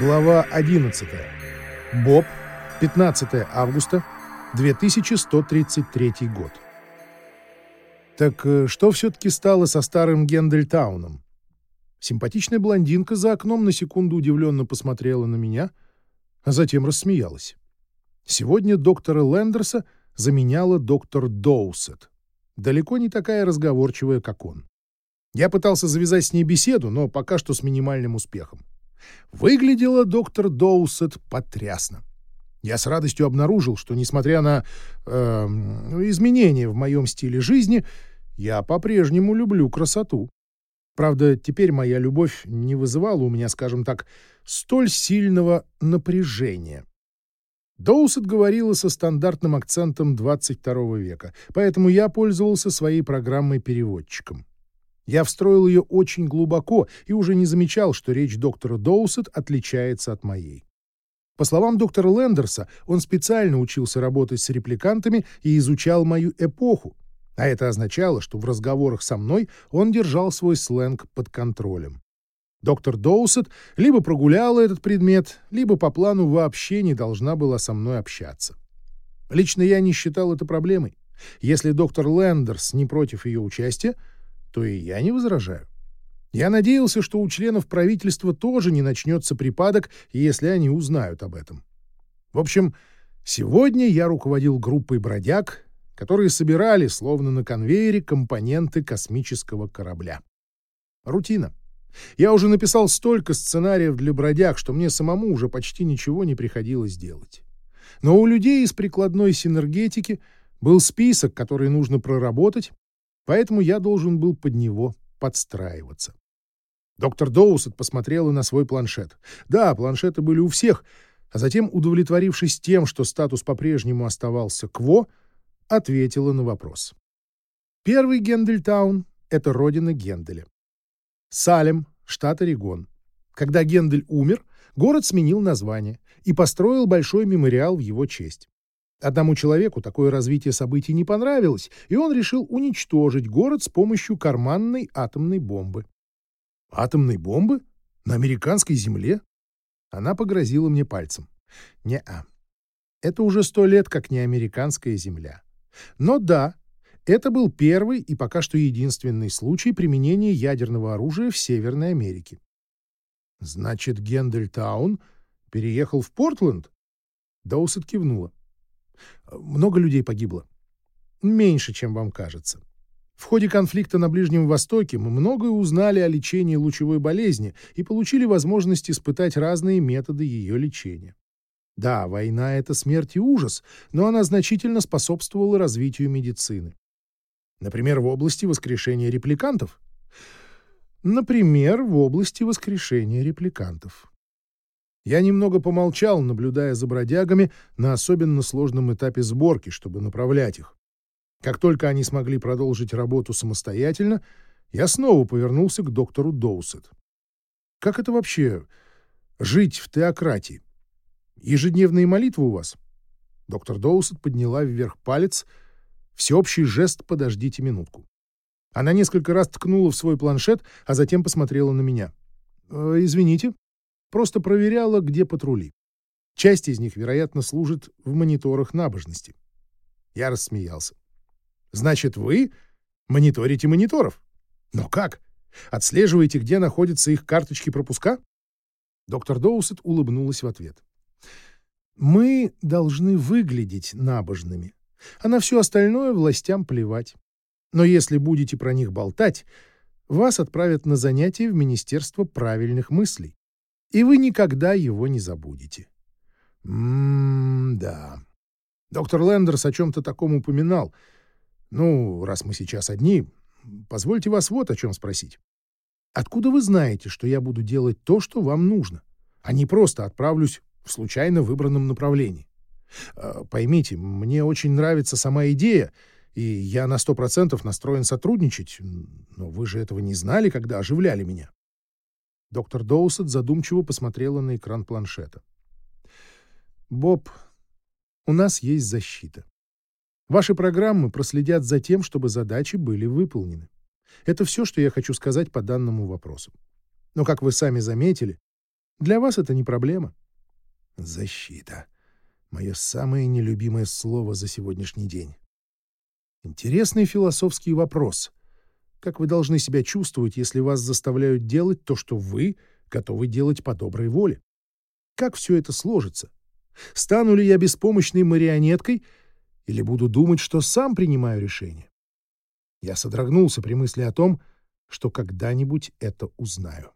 Глава 11. Боб. 15 августа 2133 год. Так э, что все-таки стало со старым Гендельтауном? Симпатичная блондинка за окном на секунду удивленно посмотрела на меня, а затем рассмеялась. Сегодня доктора Лендерса заменяла доктор Доусет. Далеко не такая разговорчивая, как он. Я пытался завязать с ней беседу, но пока что с минимальным успехом. Выглядела доктор Доусет потрясно. Я с радостью обнаружил, что, несмотря на э, изменения в моем стиле жизни, я по-прежнему люблю красоту. Правда, теперь моя любовь не вызывала у меня, скажем так, столь сильного напряжения. Доусет говорила со стандартным акцентом 22 века, поэтому я пользовался своей программой-переводчиком. Я встроил ее очень глубоко и уже не замечал, что речь доктора Доусет отличается от моей. По словам доктора Лендерса, он специально учился работать с репликантами и изучал мою эпоху, а это означало, что в разговорах со мной он держал свой сленг под контролем. Доктор Доусет либо прогуляла этот предмет, либо по плану вообще не должна была со мной общаться. Лично я не считал это проблемой. Если доктор Лендерс не против ее участия, то и я не возражаю. Я надеялся, что у членов правительства тоже не начнется припадок, если они узнают об этом. В общем, сегодня я руководил группой бродяг, которые собирали, словно на конвейере, компоненты космического корабля. Рутина. Я уже написал столько сценариев для бродяг, что мне самому уже почти ничего не приходилось делать. Но у людей из прикладной синергетики был список, который нужно проработать, поэтому я должен был под него подстраиваться. Доктор Доусет посмотрела на свой планшет. Да, планшеты были у всех, а затем, удовлетворившись тем, что статус по-прежнему оставался КВО, ответила на вопрос. Первый Гендельтаун — это родина Генделя. Салем, штат Орегон. Когда Гендель умер, город сменил название и построил большой мемориал в его честь. Одному человеку такое развитие событий не понравилось, и он решил уничтожить город с помощью карманной атомной бомбы. Атомной бомбы? На американской земле? Она погрозила мне пальцем. Не-а. Это уже сто лет как не американская земля. Но да, это был первый и пока что единственный случай применения ядерного оружия в Северной Америке. Значит, Гендельтаун переехал в Портленд? Доусет кивнула. Много людей погибло. Меньше, чем вам кажется. В ходе конфликта на Ближнем Востоке мы многое узнали о лечении лучевой болезни и получили возможность испытать разные методы ее лечения. Да, война — это смерть и ужас, но она значительно способствовала развитию медицины. Например, в области воскрешения репликантов. Например, в области воскрешения репликантов. Я немного помолчал, наблюдая за бродягами на особенно сложном этапе сборки, чтобы направлять их. Как только они смогли продолжить работу самостоятельно, я снова повернулся к доктору Доусет. Как это вообще жить в теократии? Ежедневные молитвы у вас? Доктор Доусет подняла вверх палец. Всеобщий жест «подождите минутку». Она несколько раз ткнула в свой планшет, а затем посмотрела на меня. «Э, «Извините, Просто проверяла, где патрули. Часть из них, вероятно, служит в мониторах набожности. Я рассмеялся. «Значит, вы мониторите мониторов? Но как? Отслеживаете, где находятся их карточки пропуска?» Доктор Доусет улыбнулась в ответ. «Мы должны выглядеть набожными, а на все остальное властям плевать. Но если будете про них болтать, вас отправят на занятия в Министерство правильных мыслей и вы никогда его не забудете. М-да. Доктор Лендерс о чем-то таком упоминал. Ну, раз мы сейчас одни, позвольте вас вот о чем спросить. Откуда вы знаете, что я буду делать то, что вам нужно, а не просто отправлюсь в случайно выбранном направлении? А, поймите, мне очень нравится сама идея, и я на сто процентов настроен сотрудничать, но вы же этого не знали, когда оживляли меня. Доктор Доусет задумчиво посмотрела на экран планшета. «Боб, у нас есть защита. Ваши программы проследят за тем, чтобы задачи были выполнены. Это все, что я хочу сказать по данному вопросу. Но, как вы сами заметили, Для вас это не проблема. Защита. Мое самое нелюбимое слово за сегодняшний день. Интересный философский вопрос. Как вы должны себя чувствовать, если вас заставляют делать то, что вы готовы делать по доброй воле? Как все это сложится? Стану ли я беспомощной марионеткой или буду думать, что сам принимаю решение? Я содрогнулся при мысли о том, что когда-нибудь это узнаю.